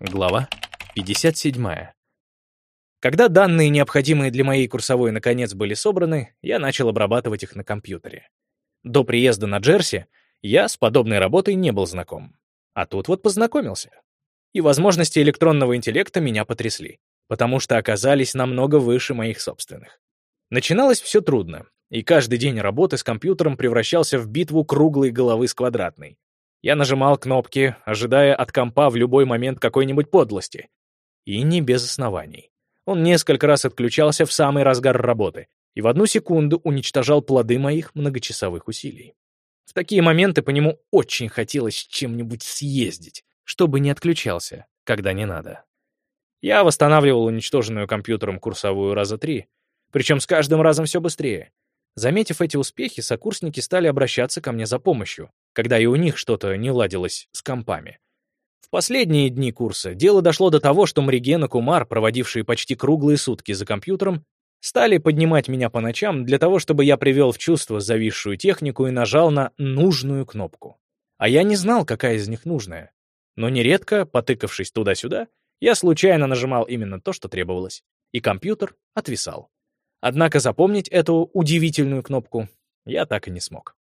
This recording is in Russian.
Глава 57. Когда данные, необходимые для моей курсовой, наконец были собраны, я начал обрабатывать их на компьютере. До приезда на Джерси я с подобной работой не был знаком. А тут вот познакомился. И возможности электронного интеллекта меня потрясли, потому что оказались намного выше моих собственных. Начиналось все трудно, и каждый день работы с компьютером превращался в битву круглой головы с квадратной. Я нажимал кнопки, ожидая от компа в любой момент какой-нибудь подлости. И не без оснований. Он несколько раз отключался в самый разгар работы и в одну секунду уничтожал плоды моих многочасовых усилий. В такие моменты по нему очень хотелось чем-нибудь съездить, чтобы не отключался, когда не надо. Я восстанавливал уничтоженную компьютером курсовую раза три, причем с каждым разом все быстрее. Заметив эти успехи, сокурсники стали обращаться ко мне за помощью, когда и у них что-то не ладилось с компами. В последние дни курса дело дошло до того, что Мриген и Кумар, проводившие почти круглые сутки за компьютером, стали поднимать меня по ночам для того, чтобы я привел в чувство зависшую технику и нажал на нужную кнопку. А я не знал, какая из них нужная. Но нередко, потыкавшись туда-сюда, я случайно нажимал именно то, что требовалось, и компьютер отвисал. Однако запомнить эту удивительную кнопку я так и не смог.